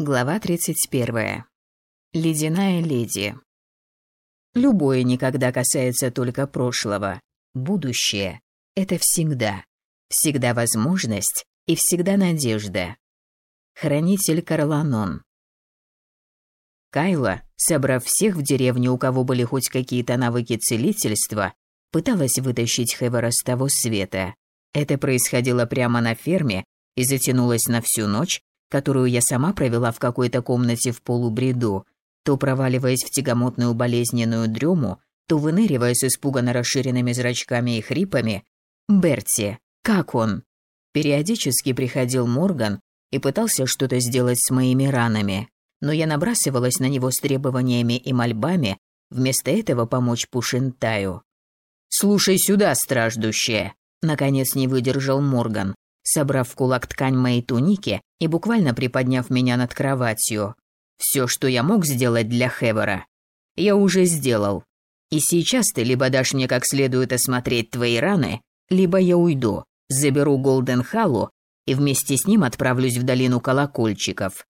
Глава 31. Ледяная леди. Любое никогда касается только прошлого. Будущее – это всегда. Всегда возможность и всегда надежда. Хранитель Карланон. Кайла, собрав всех в деревне, у кого были хоть какие-то навыки целительства, пыталась вытащить Хевера с того света. Это происходило прямо на ферме и затянулось на всю ночь, которую я сама провела в какой-то комнате в полубреду, то проваливаясь в тягомотную болезненную дрему, то выныривая с испуганно расширенными зрачками и хрипами. «Берти, как он?» Периодически приходил Морган и пытался что-то сделать с моими ранами, но я набрасывалась на него с требованиями и мольбами, вместо этого помочь Пушинтаю. «Слушай сюда, страждущая!» Наконец не выдержал Морган, собрав в кулак ткань моей туники и буквально приподняв меня над кроватью. Все, что я мог сделать для Хевера, я уже сделал. И сейчас ты либо дашь мне как следует осмотреть твои раны, либо я уйду, заберу Голден Халлу и вместе с ним отправлюсь в долину колокольчиков.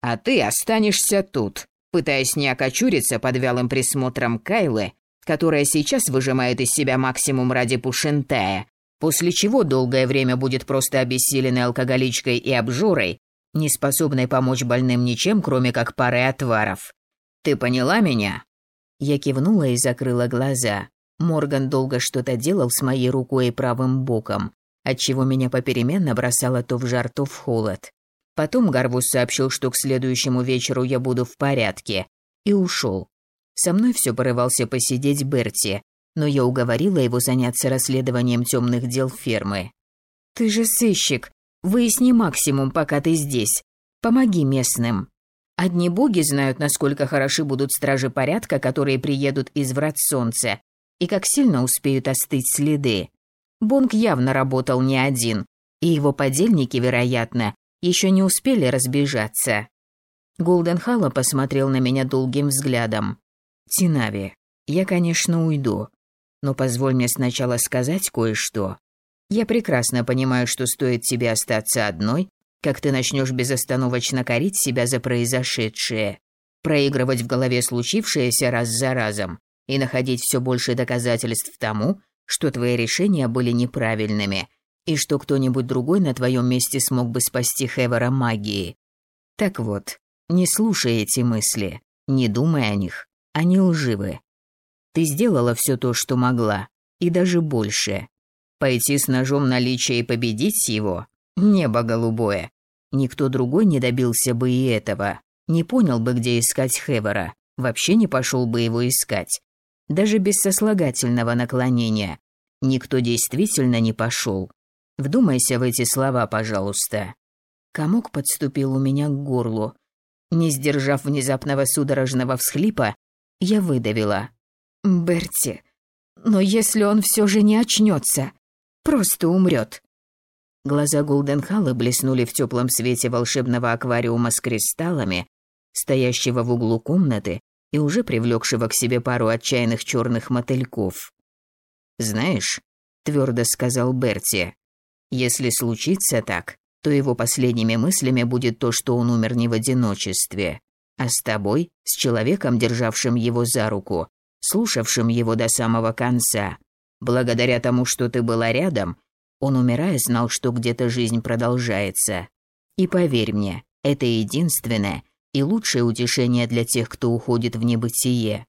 А ты останешься тут, пытаясь не окочуриться под вялым присмотром Кайлы, которая сейчас выжимает из себя максимум ради Пушентая, после чего долгое время будет просто обессиленной алкоголичкой и обжорой, не способной помочь больным ничем, кроме как парой отваров. Ты поняла меня?» Я кивнула и закрыла глаза. Морган долго что-то делал с моей рукой и правым боком, отчего меня попеременно бросало то в жар, то в холод. Потом Гарвус сообщил, что к следующему вечеру я буду в порядке, и ушел. Со мной все порывался посидеть Берти, но я уговорила его заняться расследованием темных дел фермы. «Ты же сыщик. Выясни максимум, пока ты здесь. Помоги местным. Одни боги знают, насколько хороши будут стражи порядка, которые приедут из врат солнца, и как сильно успеют остыть следы. Бонг явно работал не один, и его подельники, вероятно, еще не успели разбежаться. Голденхалла посмотрел на меня долгим взглядом. «Тинави, я, конечно, уйду, но позволь мне сначала сказать кое-что. Я прекрасно понимаю, что стоит тебе остаться одной, как ты начнешь безостановочно корить себя за произошедшее, проигрывать в голове случившееся раз за разом и находить все больше доказательств тому, что твои решения были неправильными и что кто-нибудь другой на твоем месте смог бы спасти Хевера магией. Так вот, не слушай эти мысли, не думай о них, они лживы. Ты сделала все то, что могла, и даже больше. Пойти с ножом на личие и победить его – небо голубое. Никто другой не добился бы и этого. Не понял бы, где искать Хевера, вообще не пошел бы его искать. Даже без сослагательного наклонения. Никто действительно не пошел. Вдумайся в эти слова, пожалуйста. Комок подступил у меня к горлу. Не сдержав внезапного судорожного всхлипа, я выдавила. Берти, но если он все же не очнется, просто умрет. Глаза Голденхалла блеснули в теплом свете волшебного аквариума с кристаллами, стоящего в углу комнаты и уже привлекшего к себе пару отчаянных черных мотыльков. «Знаешь», — твердо сказал Берти, — «если случится так, то его последними мыслями будет то, что он умер не в одиночестве, а с тобой, с человеком, державшим его за руку, слушавшим его до самого конца. Благодаря тому, что ты была рядом, он, умирая, знал, что где-то жизнь продолжается. И поверь мне, это единственное и лучшее утешение для тех, кто уходит в небытие.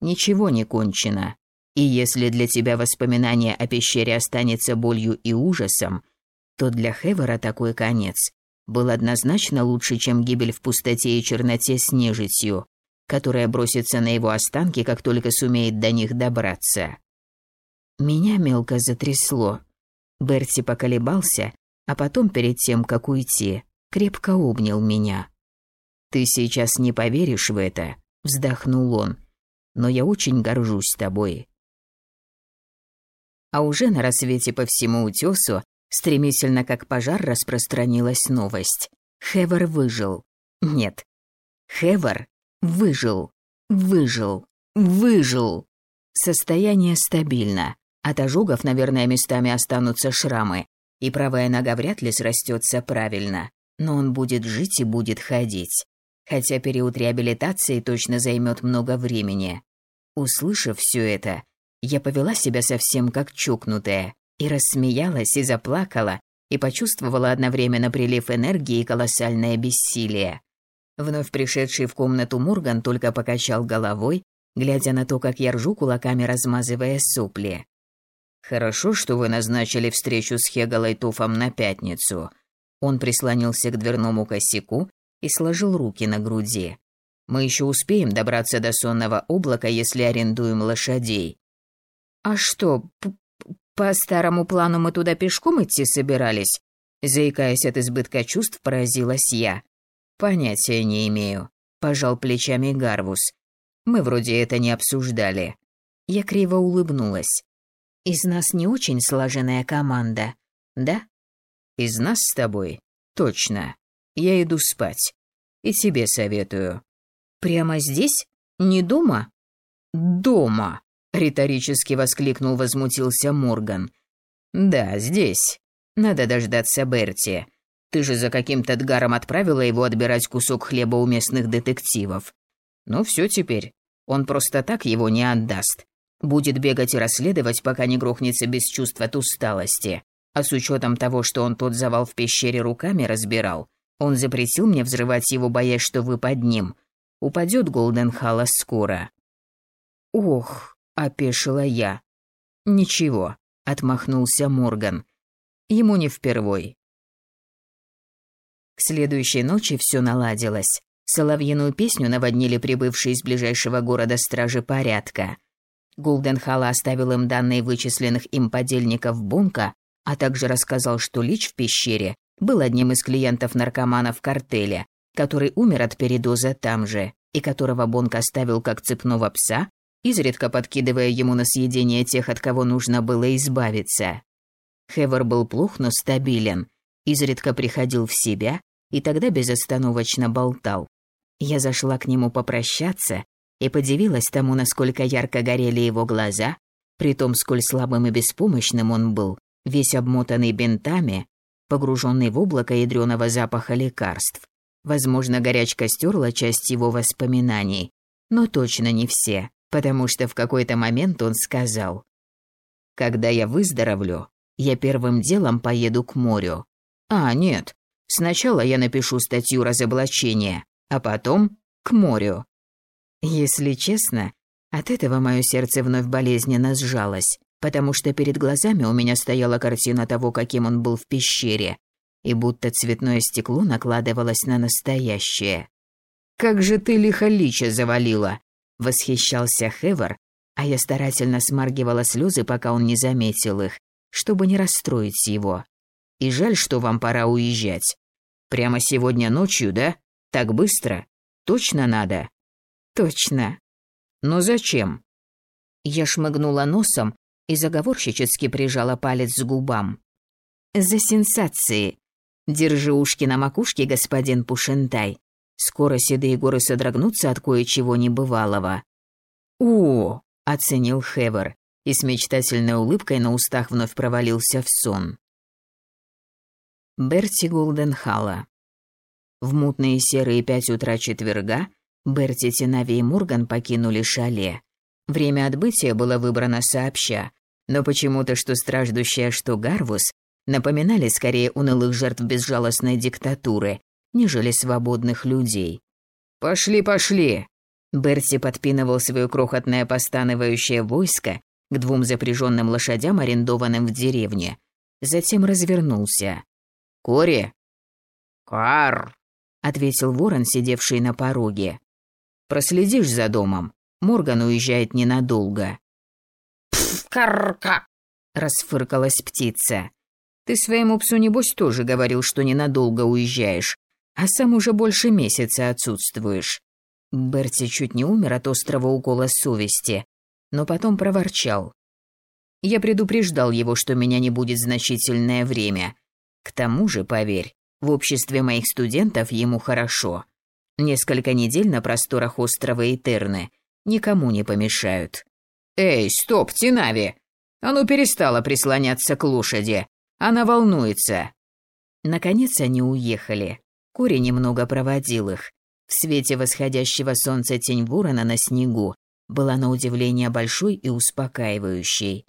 Ничего не кончено. И если для тебя воспоминание о пещере останется болью и ужасом, то для Хевера такой конец был однозначно лучше, чем гибель в пустоте и черноте с нежитью, которая бросится на его останки, как только сумеет до них добраться. Меня мелко затрясло. Берти поколебался, а потом перед тем, как уйти, крепко обнял меня. «Ты сейчас не поверишь в это», — вздохнул он, «но я очень горжусь тобой». А уже на рассвете по всему утесу стремительно как пожар распространилась новость. Хевер выжил. Нет, Хевер Выжил. Выжил. Выжил. Состояние стабильно. От ожогов, наверное, местами останутся шрамы. И правая нога вряд ли срастется правильно. но он будет жить и будет ходить. Хотя период реабилитации точно займет много времени. Услышав все это, я повела себя совсем как чукнутая, и рассмеялась, и заплакала, и почувствовала одновременно прилив энергии и колоссальное бессилие. Вновь пришедший в комнату Мурган только покачал головой, глядя на то, как я ржу кулаками, размазывая сопли. «Хорошо, что вы назначили встречу с Хегалой Туфом на пятницу». Он прислонился к дверному косяку и сложил руки на груди. «Мы еще успеем добраться до сонного облака, если арендуем лошадей». «А что, по старому плану мы туда пешком идти собирались?» Заикаясь от избытка чувств, поразилась я. «Понятия не имею», – пожал плечами Гарвус. «Мы вроде это не обсуждали». Я криво улыбнулась. Из нас не очень сложенная команда, да? Из нас с тобой? Точно. Я иду спать. И тебе советую. Прямо здесь? Не дома? Дома, риторически воскликнул возмутился Морган. Да, здесь. Надо дождаться Берти. Ты же за каким-то Дгаром отправила его отбирать кусок хлеба у местных детективов. Ну все теперь. Он просто так его не отдаст. Будет бегать и расследовать, пока не грохнется без чувств от усталости. А с учетом того, что он тот завал в пещере руками разбирал, он запретил мне взрывать его, боясь, что вы под ним. Упадет Голден Халла скоро. Ох, опешила я. Ничего, отмахнулся Морган. Ему не впервой. Следующей ночи все наладилось. Соловьиную песню наводнили прибывшие из ближайшего города стражи порядка. Голденхала оставил им данные вычисленных им подельников Бунка, а также рассказал, что Лич в пещере был одним из клиентов наркоманов картеля, который умер от передоза там же, и которого Бонк оставил как цепного пса, изредка подкидывая ему на съедение тех, от кого нужно было избавиться. Хевер был плох, но стабилен, изредка приходил в себя и тогда безостановочно болтал. Я зашла к нему попрощаться и подивилась тому, насколько ярко горели его глаза, при том, сколь слабым и беспомощным он был, весь обмотанный бинтами, погруженный в облако ядреного запаха лекарств. Возможно, горячка стерла часть его воспоминаний, но точно не все, потому что в какой-то момент он сказал, «Когда я выздоровлю, я первым делом поеду к морю. А, нет, сначала я напишу статью разоблачения, а потом к морю. Если честно, от этого мое сердце вновь болезненно сжалось, потому что перед глазами у меня стояла картина того, каким он был в пещере, и будто цветное стекло накладывалось на настоящее. «Как же ты лихо лича завалила!» — восхищался Хевер, а я старательно смаргивала слезы, пока он не заметил их, чтобы не расстроить его. «И жаль, что вам пора уезжать. Прямо сегодня ночью, да? Так быстро? Точно надо?» Точно. Но зачем? Я шмыгнула носом и заговорщически прижала палец к губам. За сенсации. Держи ушки на макушке, господин Пушентай. Скоро седые горы содрогнутся от кое-чего небывалого. О, оценил Хевер и с мечтательной улыбкой на устах вновь провалился в сон. Берти Голденхала. В мутные серые пять утра четверга Берти, Тинави и Мурган покинули шале. Время отбытия было выбрано сообща, но почему-то что страждущая, что Гарвус напоминали скорее унылых жертв безжалостной диктатуры, нежели свободных людей. «Пошли, пошли!» Берти подпинывал свое крохотное постанывающее войско к двум запряженным лошадям, арендованным в деревне. Затем развернулся. «Кори?» «Кар!» — ответил ворон, сидевший на пороге. Проследишь за домом. Морган уезжает ненадолго. Карка! Расфыркалась птица. Ты своему псу небось тоже говорил, что ненадолго уезжаешь, а сам уже больше месяца отсутствуешь. Берти чуть не умер от острого укола совести, но потом проворчал. Я предупреждал его, что меня не будет значительное время. К тому же, поверь, в обществе моих студентов ему хорошо. Несколько недель на просторах острова Этерны никому не помешают. «Эй, стоп, Тинави! Оно перестало прислоняться к лошади. Она волнуется». Наконец они уехали. Кори немного проводил их. В свете восходящего солнца тень ворона на снегу была на удивление большой и успокаивающей.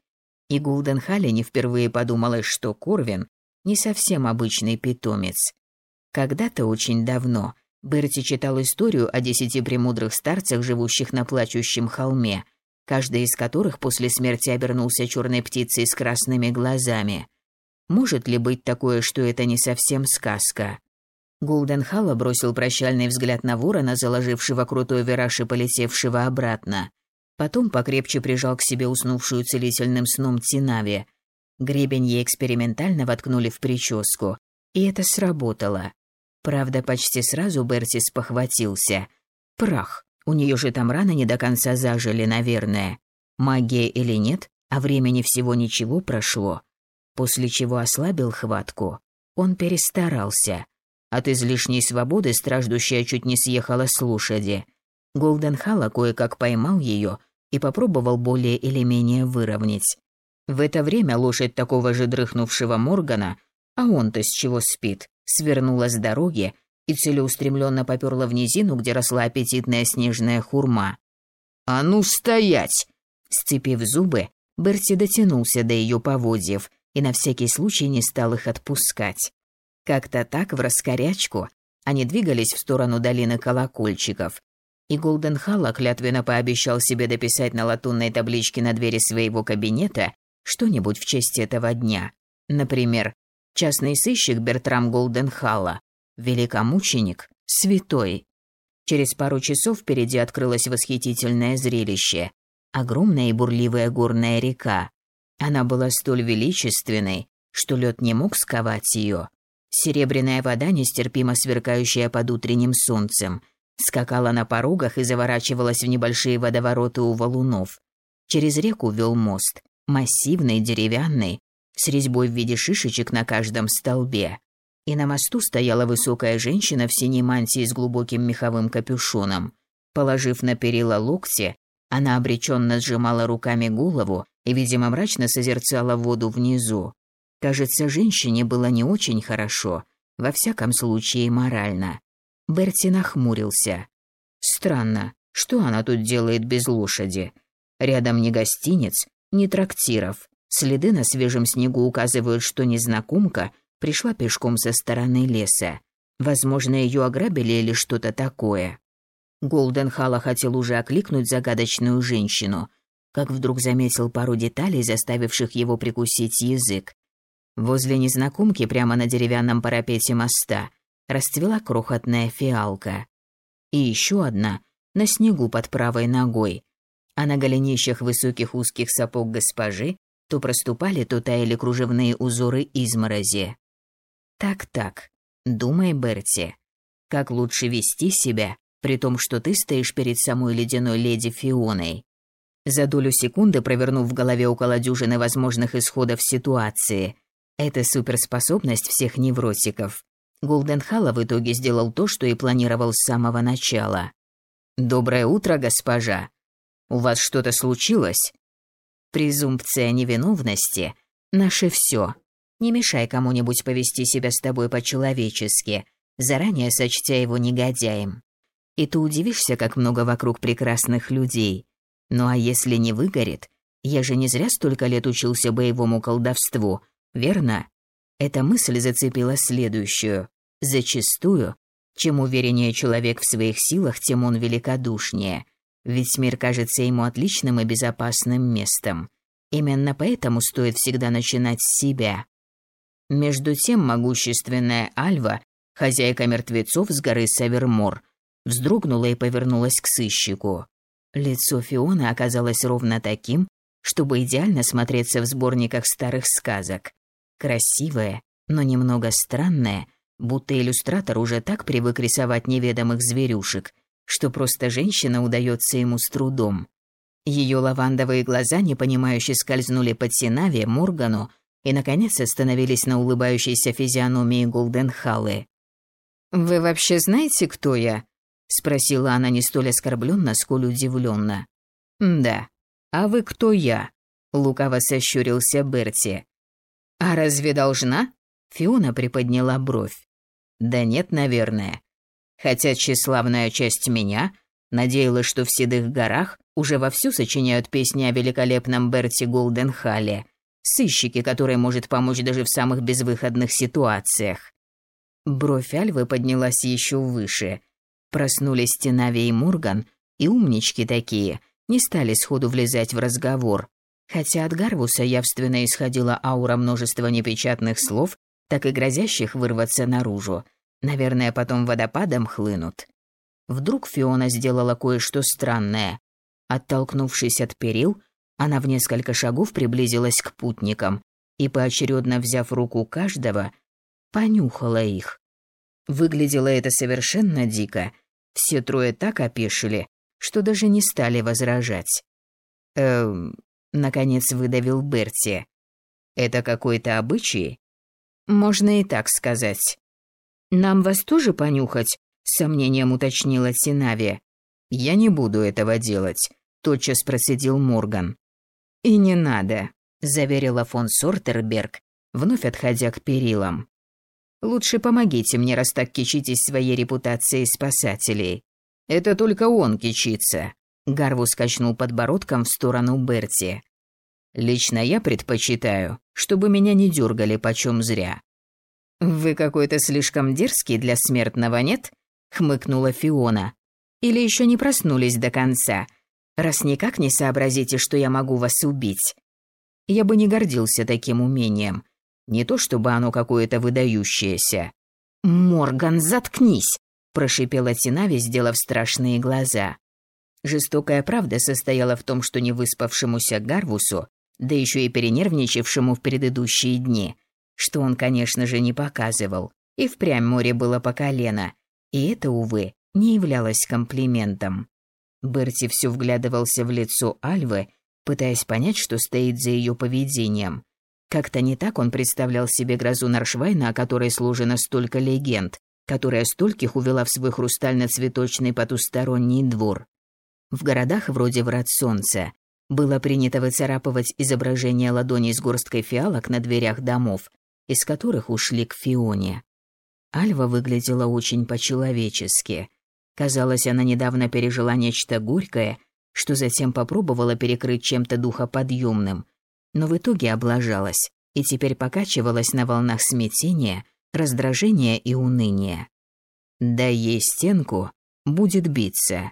И Халли не впервые подумала, что Корвин не совсем обычный питомец. Когда-то очень давно Берти читал историю о десяти премудрых старцах, живущих на плачущем холме, каждый из которых после смерти обернулся черной птицей с красными глазами. Может ли быть такое, что это не совсем сказка? Голден Халла бросил прощальный взгляд на ворона, заложившего крутой вираж и полетевшего обратно. Потом покрепче прижал к себе уснувшую целительным сном Тинави. Гребень ей экспериментально воткнули в прическу, и это сработало. Правда, почти сразу Бертис похватился. Прах. У нее же там раны не до конца зажили, наверное. Магия или нет, а времени всего ничего прошло. После чего ослабил хватку. Он перестарался. От излишней свободы страждущая чуть не съехала с лошади. Голден Халла кое-как поймал ее и попробовал более или менее выровнять. В это время лошадь такого же дрыхнувшего Моргана, а он-то с чего спит, свернула с дороги и целеустремленно поперла в низину, где росла аппетитная снежная хурма. «А ну стоять!» Сцепив зубы, Берти дотянулся до ее поводьев и на всякий случай не стал их отпускать. Как-то так, в раскорячку, они двигались в сторону долины колокольчиков, и Голден Халла клятвенно пообещал себе дописать на латунной табличке на двери своего кабинета что-нибудь в честь этого дня. Например, частный сыщик Бертрам Голденхалла, великомученик, святой. Через пару часов впереди открылось восхитительное зрелище. Огромная и бурливая горная река. Она была столь величественной, что лед не мог сковать ее. Серебряная вода, нестерпимо сверкающая под утренним солнцем, скакала на порогах и заворачивалась в небольшие водовороты у валунов. Через реку вел мост, массивный, деревянный, с резьбой в виде шишечек на каждом столбе. И на мосту стояла высокая женщина в синей мантии с глубоким меховым капюшоном. Положив на перила локти, она обреченно сжимала руками голову и, видимо, мрачно созерцала воду внизу. Кажется, женщине было не очень хорошо, во всяком случае морально. Берти нахмурился. Странно, что она тут делает без лошади? Рядом ни гостиниц, ни трактиров. Следы на свежем снегу указывают, что незнакомка пришла пешком со стороны леса. Возможно, ее ограбили или что-то такое. Голден Халла хотел уже окликнуть загадочную женщину, как вдруг заметил пару деталей, заставивших его прикусить язык. Возле незнакомки прямо на деревянном парапете моста расцвела крохотная фиалка. И еще одна на снегу под правой ногой, а на голенищах высоких узких сапог госпожи то проступали, то таяли кружевные узоры изморози. Так-так, думай, Берти, как лучше вести себя, при том, что ты стоишь перед самой ледяной леди Фионой. За долю секунды провернув в голове около дюжины возможных исходов ситуации. Это суперспособность всех невротиков. Голденхалла в итоге сделал то, что и планировал с самого начала. «Доброе утро, госпожа. У вас что-то случилось?» Презумпция невиновности – наше все. Не мешай кому-нибудь повести себя с тобой по-человечески, заранее сочтя его негодяем. И ты удивишься, как много вокруг прекрасных людей. Ну а если не выгорит? Я же не зря столько лет учился боевому колдовству, верно? Эта мысль зацепила следующую. Зачастую, чем увереннее человек в своих силах, тем он великодушнее – ведь мир кажется ему отличным и безопасным местом. Именно поэтому стоит всегда начинать с себя. Между тем могущественная Альва, хозяйка мертвецов с горы Савермор, вздрогнула и повернулась к сыщику. Лицо Фионы оказалось ровно таким, чтобы идеально смотреться в сборниках старых сказок. Красивое, но немного странное, будто иллюстратор уже так привык рисовать неведомых зверюшек, что просто женщина удается ему с трудом. Ее лавандовые глаза непонимающе скользнули под Синави, Моргану и, наконец, остановились на улыбающейся физиономии Голденхаллы. «Вы вообще знаете, кто я?» — спросила она не столь оскорбленно, сколь удивленно. «Да. А вы кто я?» — лукаво сощурился Берти. «А разве должна?» — Фиона приподняла бровь. Да нет, наверное. Хотя тщеславная часть меня надеялась, что в Седых горах уже вовсю сочиняют песни о великолепном Берти Голденхале, сыщике, который может помочь даже в самых безвыходных ситуациях. Бровь Альвы поднялась еще выше. Проснулись Тенави и Морган, и умнички такие, не стали сходу влезать в разговор. Хотя от Гарвуса явственно исходила аура множества непечатных слов, так и грозящих вырваться наружу. Наверное, потом водопадом хлынут. Вдруг Фиона сделала кое-что странное. Оттолкнувшись от перил, она в несколько шагов приблизилась к путникам и, поочередно взяв руку каждого, понюхала их. Выглядело это совершенно дико. Все трое так опешили, что даже не стали возражать. «Эм...» — наконец выдавил Берти. «Это какой-то обычай?» «Можно и так сказать». «Нам вас тоже понюхать?» — с сомнением уточнила Синави. «Я не буду этого делать», — тотчас процедил Морган. «И не надо», — заверила фон Сортерберг, вновь отходя к перилам. «Лучше помогите мне, раз так кичитесь своей репутацией спасателей. Это только он кичится», — Гарву скачнул подбородком в сторону Берти. «Лично я предпочитаю, чтобы меня не дергали почем зря». «Вы какой-то слишком дерзкий для смертного, нет?» — хмыкнула Фиона. «Или еще не проснулись до конца?» раз никак не сообразите, что я могу вас убить. Я бы не гордился таким умением. Не то чтобы оно какое-то выдающееся. «Морган, заткнись!» – прошипела Тинави, сделав страшные глаза. Жестокая правда состояла в том, что невыспавшемуся Гарвусу, да еще и перенервничавшему в предыдущие дни, что он, конечно же, не показывал, и впрямь море было по колено, и это, увы, не являлось комплиментом. Берти все вглядывался в лицо Альвы, пытаясь понять, что стоит за ее поведением. Как-то не так он представлял себе грозу Наршвайна, о которой сложено столько легенд, которая стольких увела в свой хрустально-цветочный потусторонний двор. В городах вроде Врат Солнца было принято выцарапывать изображение ладоней с горсткой фиалок на дверях домов, из которых ушли к Фионе. Альва выглядела очень по-человечески – Казалось, она недавно пережила нечто горькое, что затем попробовала перекрыть чем-то духоподъемным, но в итоге облажалась и теперь покачивалась на волнах смятения, раздражения и уныния. Дай ей стенку, будет биться.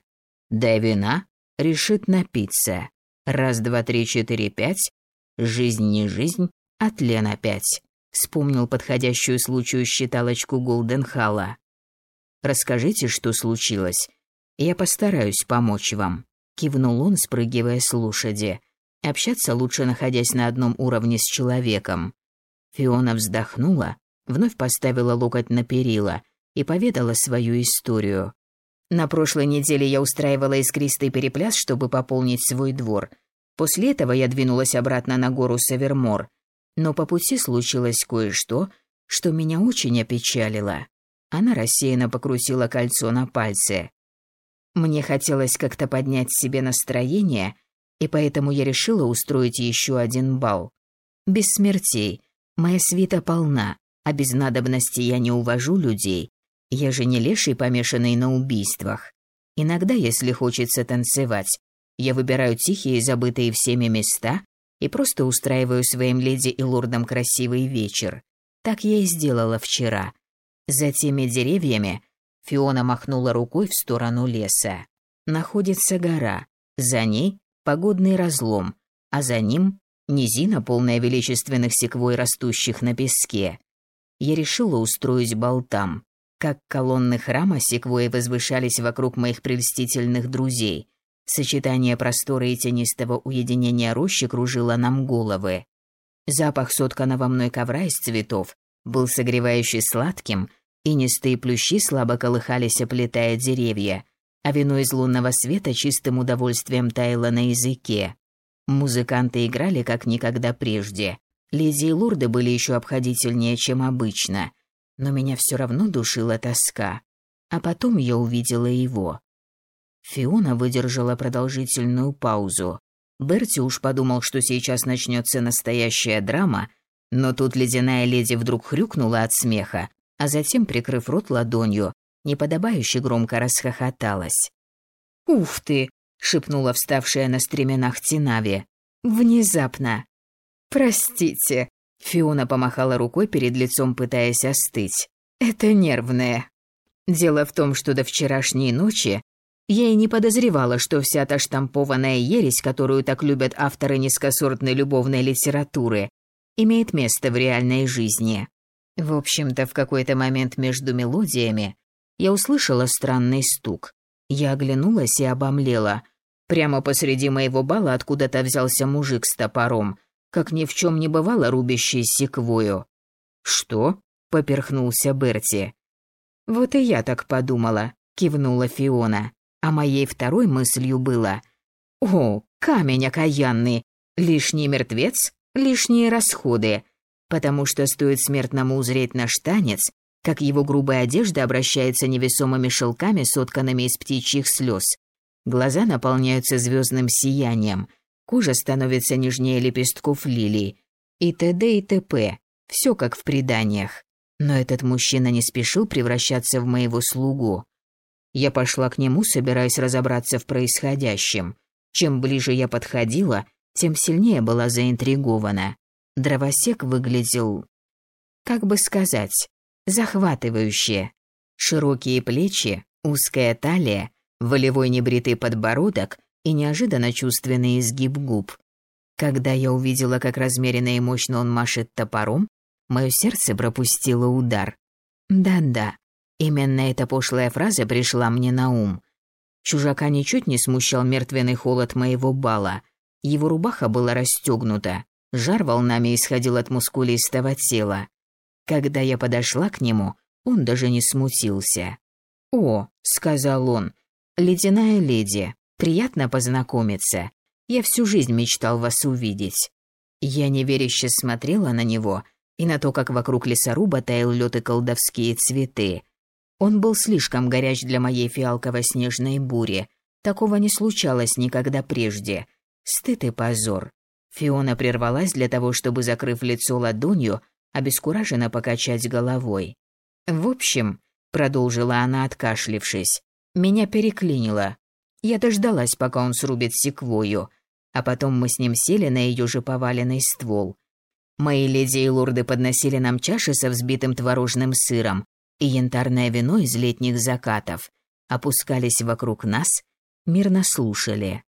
Дай вина, решит напиться. Раз, два, три, четыре, пять. Жизнь не жизнь, а тлен опять. Вспомнил подходящую случаю считалочку Голденхала. Расскажите, что случилось. Я постараюсь помочь вам», — кивнул он, спрыгивая с лошади. «Общаться лучше, находясь на одном уровне с человеком». Фиона вздохнула, вновь поставила локоть на перила и поведала свою историю. На прошлой неделе я устраивала искристый перепляс, чтобы пополнить свой двор. После этого я двинулась обратно на гору Севермор. Но по пути случилось кое-что, что меня очень опечалило. Она рассеянно покрутила кольцо на пальце. Мне хотелось как-то поднять себе настроение, и поэтому я решила устроить еще один бал. Без смертей. Моя свита полна, а без надобности я не увожу людей. Я же не леший, помешанный на убийствах. Иногда, если хочется танцевать, я выбираю тихие, забытые всеми места и просто устраиваю своим леди и лордам красивый вечер. Так я и сделала вчера. За теми деревьями Фиона махнула рукой в сторону леса. Находится гора, за ней погодный разлом, а за ним низина, полная величественных секвой, растущих на песке. Я решила устроить бал там. Как колонны храма секвои возвышались вокруг моих прельстительных друзей. Сочетание простора и тенистого уединения рощи кружило нам головы. Запах сотканного мной ковра из цветов был согревающе сладким, инистые плющи слабо колыхались, оплетая деревья, а вино из лунного света чистым удовольствием таяло на языке. Музыканты играли как никогда прежде. Леди и лорды были еще обходительнее, чем обычно, но меня все равно душила тоска. А потом я увидела его. Фиона выдержала продолжительную паузу. Берти уж подумал, что сейчас начнется настоящая драма, но тут ледяная леди вдруг хрюкнула от смеха, а затем, прикрыв рот ладонью, неподобающе громко расхохоталась. «Ух ты!» — шепнула вставшая на стременах Тинави. «Внезапно!» «Простите!» — Фиона помахала рукой перед лицом, пытаясь остыть. «Это нервное. Дело в том, что до вчерашней ночи я и не подозревала, что вся та штампованная ересь, которую так любят авторы низкосортной любовной литературы, имеет место в реальной жизни. В общем-то, в какой-то момент между мелодиями я услышала странный стук. Я оглянулась и обомлела. Прямо посреди моего бала откуда-то взялся мужик с топором, как ни в чем не бывало рубящий секвою. «Что?» — поперхнулся Берти. «Вот и я так подумала», — кивнула Фиона. А моей второй мыслью было «О, камень окаянный! Лишний мертвец, лишние расходы!» Потому что стоит смертному узреть наш танец, как его грубая одежда обращается невесомыми шелками, сотканными из птичьих слез. Глаза наполняются звездным сиянием, кожа становится нежнее лепестков лилий. И т.д. и т.п. Все как в преданиях. Но этот мужчина не спешил превращаться в моего слугу. Я пошла к нему, собираясь разобраться в происходящем. Чем ближе я подходила, тем сильнее была заинтригована. Дровосек выглядел, как бы сказать, захватывающе. Широкие плечи, узкая талия, волевой небритый подбородок и неожиданно чувственный изгиб губ. Когда я увидела, как размеренно и мощно он машет топором, мое сердце пропустило удар. Да-да, Именно эта пошлая фраза пришла мне на ум. Чужака ничуть не смущал мертвенный холод моего бала. Его рубаха была расстегнута, жар волнами исходил от мускулистого тела. Когда я подошла к нему, он даже не смутился. «О», — сказал он, — «ледяная леди, приятно познакомиться. Я всю жизнь мечтал вас увидеть». Я неверяще смотрела на него и на то, как вокруг лесоруба таял лед и колдовские цветы. Он был слишком горяч для моей фиалково-снежной бури. Такого не случалось никогда прежде. Стыд и позор. Фиона прервалась для того, чтобы, закрыв лицо ладонью, обескураженно покачать головой. «В общем», — продолжила она, откашлившись, — «меня переклинило. Я дождалась, пока он срубит секвою, а потом мы с ним сели на ее же поваленный ствол. Мои леди и лорды подносили нам чаши со взбитым творожным сыром, и янтарное вино из летних закатов опускались вокруг нас, мирно слушали.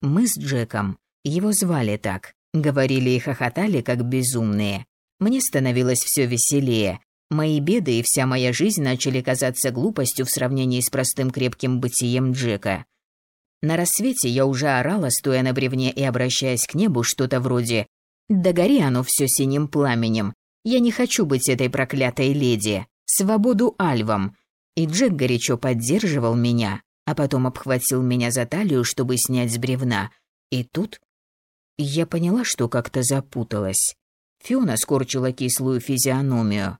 Мы с Джеком, его звали так, говорили и хохотали, как безумные. Мне становилось все веселее. Мои беды и вся моя жизнь начали казаться глупостью в сравнении с простым крепким бытием Джека. На рассвете я уже орала, стоя на бревне и обращаясь к небу, что-то вроде «Да гори оно все синим пламенем. Я не хочу быть этой проклятой леди» свободу альвам, и Джек горячо поддерживал меня, а потом обхватил меня за талию, чтобы снять с бревна. И тут я поняла, что как-то запуталась. Фиона скорчила кислую физиономию.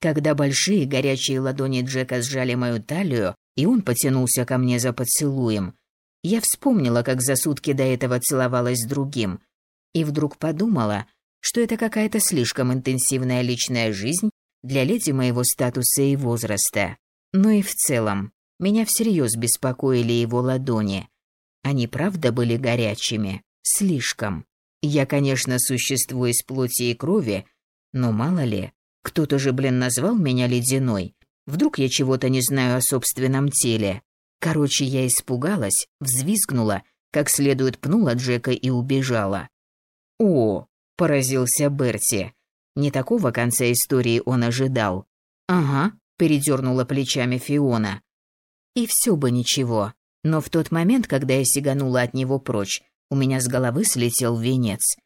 Когда большие горячие ладони Джека сжали мою талию, и он потянулся ко мне за поцелуем, я вспомнила, как за сутки до этого целовалась с другим, и вдруг подумала, что это какая-то слишком интенсивная личная жизнь, для леди моего статуса и возраста. Но и в целом, меня всерьез беспокоили его ладони. Они правда были горячими. Слишком. Я, конечно, существую из плоти и крови, но мало ли, кто-то же, блин, назвал меня ледяной. Вдруг я чего-то не знаю о собственном теле. Короче, я испугалась, взвизгнула, как следует пнула Джека и убежала. «О!» – поразился Берти. Не такого конца истории он ожидал. «Ага», — передернула плечами Фиона. И все бы ничего. Но в тот момент, когда я сиганула от него прочь, у меня с головы слетел венец.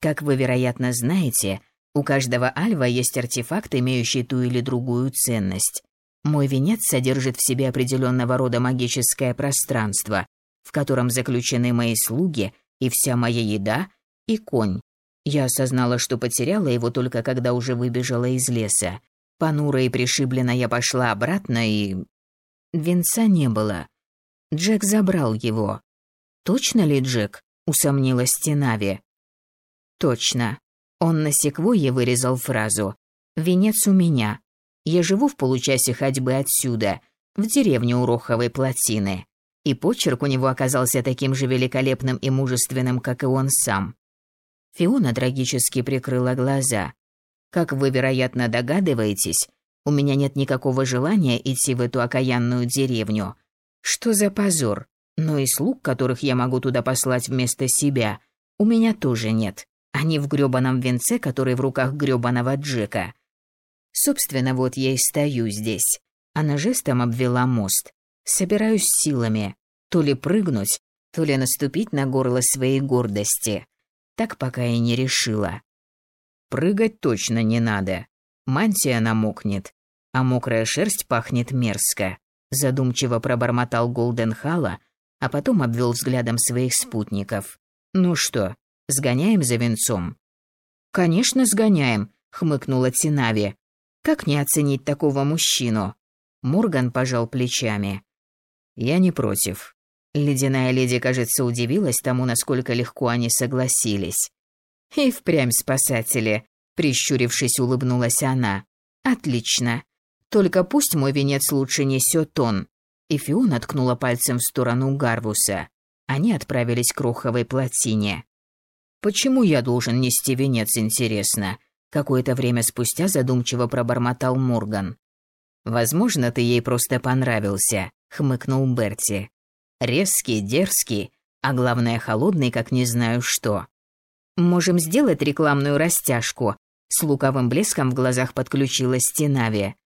Как вы, вероятно, знаете, у каждого альва есть артефакт, имеющий ту или другую ценность. Мой венец содержит в себе определенного рода магическое пространство, в котором заключены мои слуги и вся моя еда и конь. Я осознала, что потеряла его только когда уже выбежала из леса. Понура и пришиблена я пошла обратно и... Венца не было. Джек забрал его. «Точно ли Джек?» — усомнилась Тенави. «Точно. Он на секвойе вырезал фразу «Венец у меня». Я живу в получасе ходьбы отсюда, в деревне у Роховой плотины. И почерк у него оказался таким же великолепным и мужественным, как и он сам. Фиона трагически прикрыла глаза. Как вы, вероятно, догадываетесь, у меня нет никакого желания идти в эту окаянную деревню. Что за позор? Но и слуг, которых я могу туда послать вместо себя, у меня тоже нет. Они в грёбаном венце, который в руках грёбаного Джека. Собственно, вот я и стою здесь. Она жестом обвела мост. Собираюсь силами. То ли прыгнуть, то ли наступить на горло своей гордости. Так пока и не решила. Прыгать точно не надо. Мантия намокнет, а мокрая шерсть пахнет мерзко. Задумчиво пробормотал Голденхала, а потом обвел взглядом своих спутников. «Ну что, сгоняем за венцом?» «Конечно, сгоняем», — хмыкнула Тинави. Как не оценить такого мужчину? Морган пожал плечами. Я не против. Ледяная леди, кажется, удивилась тому, насколько легко они согласились. И впрямь спасатели, прищурившись, улыбнулась она. Отлично. Только пусть мой венец лучше несет он. И Фиона ткнула пальцем в сторону Гарвуса. Они отправились к Руховой плотине. Почему я должен нести венец, интересно? Какое-то время спустя задумчиво пробормотал Морган. «Возможно, ты ей просто понравился», — хмыкнул Берти. «Резкий, дерзкий, а главное, холодный, как не знаю что. Можем сделать рекламную растяжку», — с луковым блеском в глазах подключилась Тинави.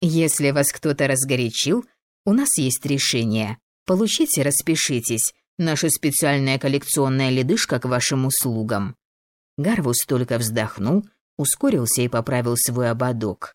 «Если вас кто-то разгорячил, у нас есть решение. Получите, распишитесь. Наша специальная коллекционная ледышка к вашим услугам». Гарвус только вздохнул, ускорился и поправил свой ободок.